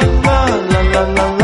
la la la la la.